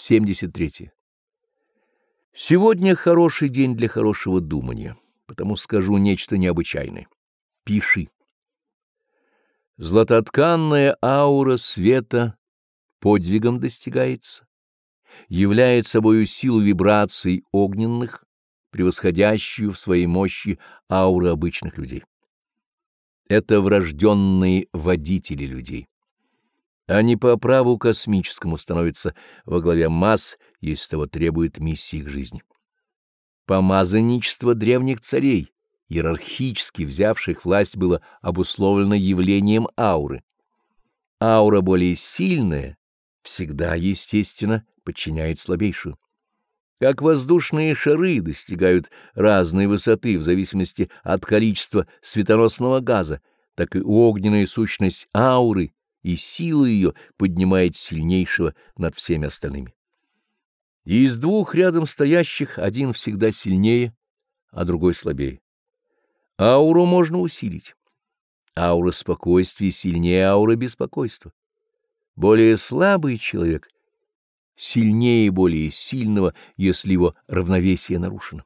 73. Сегодня хороший день для хорошего думания, потому скажу нечто необычайное. Пиши. Златотканная аура света подвигом достигается, являет собою силу вибраций огненных, превосходящую в своей мощи ауры обычных людей. Это врожденные водители людей. Они по праву космическому становятся во главе масс, если того требует миссия их жизни. Помазанничество древних царей, иерархически взявших власть, было обусловлено явлением ауры. Аура более сильная всегда, естественно, подчиняет слабейшую. Как воздушные шары достигают разной высоты в зависимости от количества светоносного газа, так и огненная сущность ауры и сила ее поднимает сильнейшего над всеми остальными. И из двух рядом стоящих один всегда сильнее, а другой слабее. Ауру можно усилить. Аура спокойствия сильнее ауры беспокойства. Более слабый человек сильнее более сильного, если его равновесие нарушено.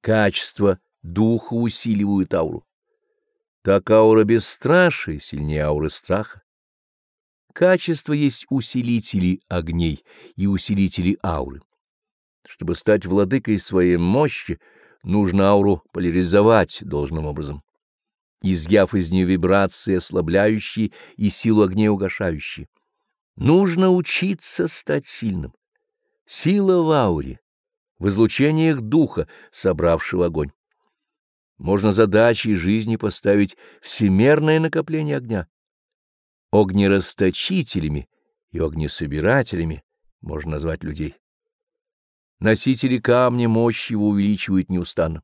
Качество духа усиливают ауру. Так аура бесстрашия сильнее ауры страха. Качество есть усилители огней и усилители ауры. Чтобы стать владыкой своей мощи, нужно ауру поляризовать должным образом, изъяв из нее вибрации ослабляющие и силу огней угошающие. Нужно учиться стать сильным. Сила в ауре, в излучениях духа, собравшего огонь. Можно задачей жизни поставить всемерное накопление огня. Огнерасточителями и огнесобирателями можно назвать людей. Носители камня мощь его увеличивают неустанно,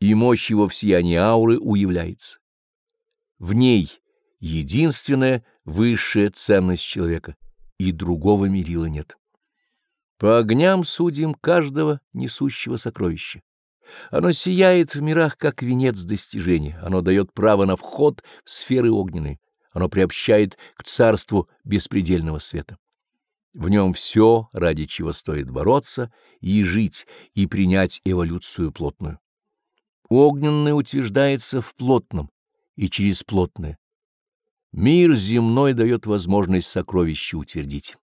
и мощь его в сиянии ауры уявляется. В ней единственная высшая ценность человека, и другого мерила нет. По огням судим каждого несущего сокровища. Оно сияет в мирах, как венец достижения. Оно дает право на вход в сферы огненные. Оно приобщает к царству беспредельного света. В нем все, ради чего стоит бороться и жить, и принять эволюцию плотную. Огненное утверждается в плотном и через плотное. Мир земной дает возможность сокровища утвердить.